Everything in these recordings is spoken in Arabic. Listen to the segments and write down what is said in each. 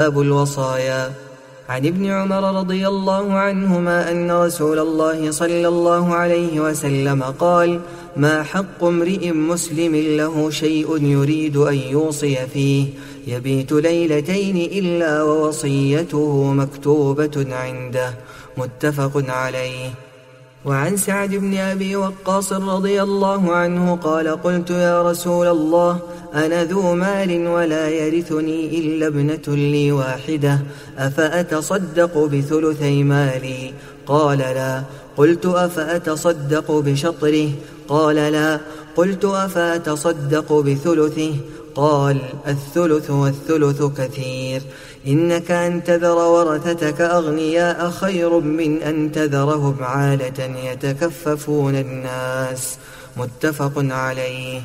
باب الوصايا. عن ابن عمر رضي الله عنهما أن رسول الله صلى الله عليه وسلم قال ما حق امرئ مسلم له شيء يريد أن يوصي فيه؟ يبيت ليلتين إلا ووصيته مكتوبة عنده. متفق عليه. وعن سعد بن أبي وقاص رضي الله عنه قال قلت يا رسول الله أنا ذو مال ولا يرثني إلا ابنة لي واحدة أفأتصدق بثلثي مالي؟ قال لا. قلت أفأتصدق بشطره؟ قال لا. قلت أفأتصدق بثلثه؟ قال الثلث والثلث كثير. إنك أن تذر ورثتك أغنياء خير من أن تذرهم عالة يتكففون الناس. متفق عليه.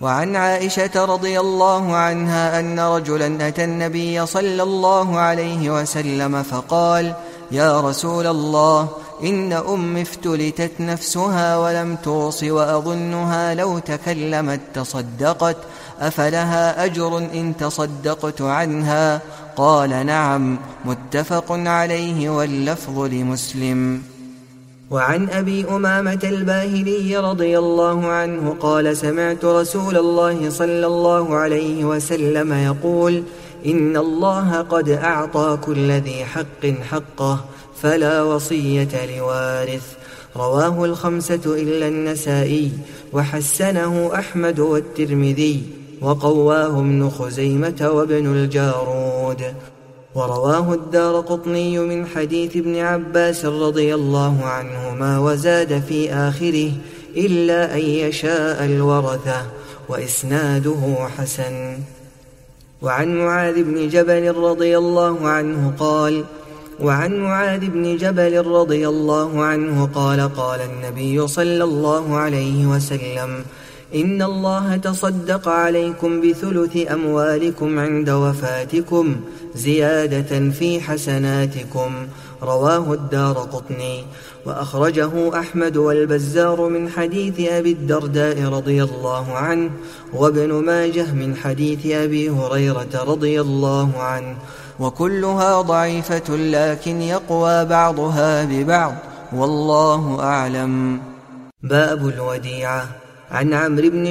وعن عائشة رضي الله عنها أن رجلا أتى النبي صلى الله عليه وسلم فقال يا رسول الله إن أم افتلتت نفسها ولم توص وأظنها لو تكلمت تصدقت أفلها أجر إن تصدقت عنها؟ قال نعم متفق عليه واللفظ لمسلم. وعن أبي أمامة الباهلي رضي الله عنه قال سمعت رسول الله صلى الله عليه وسلم يقول إن الله قد أعطى كل ذي حق حقه فلا وصية لوارث. رواه الخمسة إلا النسائي وحسنه أحمد والترمذي وقواه ابن خزيمة وابن الجارود. ورواه الدار قطني من حديث ابن عباس رضي الله عنهما وزاد في آخره إلا أن يشاء الورثة وإسناده حسن. وعن معاذ بن جبل رضي الله عنه قال وعن معاذ بن جبل رضي الله عنه قال قال النبي صلى الله عليه وسلم إن الله تصدق عليكم بثلث أموالكم عند وفاتكم زيادة في حسناتكم. رواه الدار قطني. وأخرجه أحمد والبزار من حديث أبي الدرداء رضي الله عنه وابن ماجه من حديث أبي هريرة رضي الله عنه. وكلها ضعيفة لكن يقوى بعضها ببعض. والله أعلم. باب الوديعة. عن عمرو بن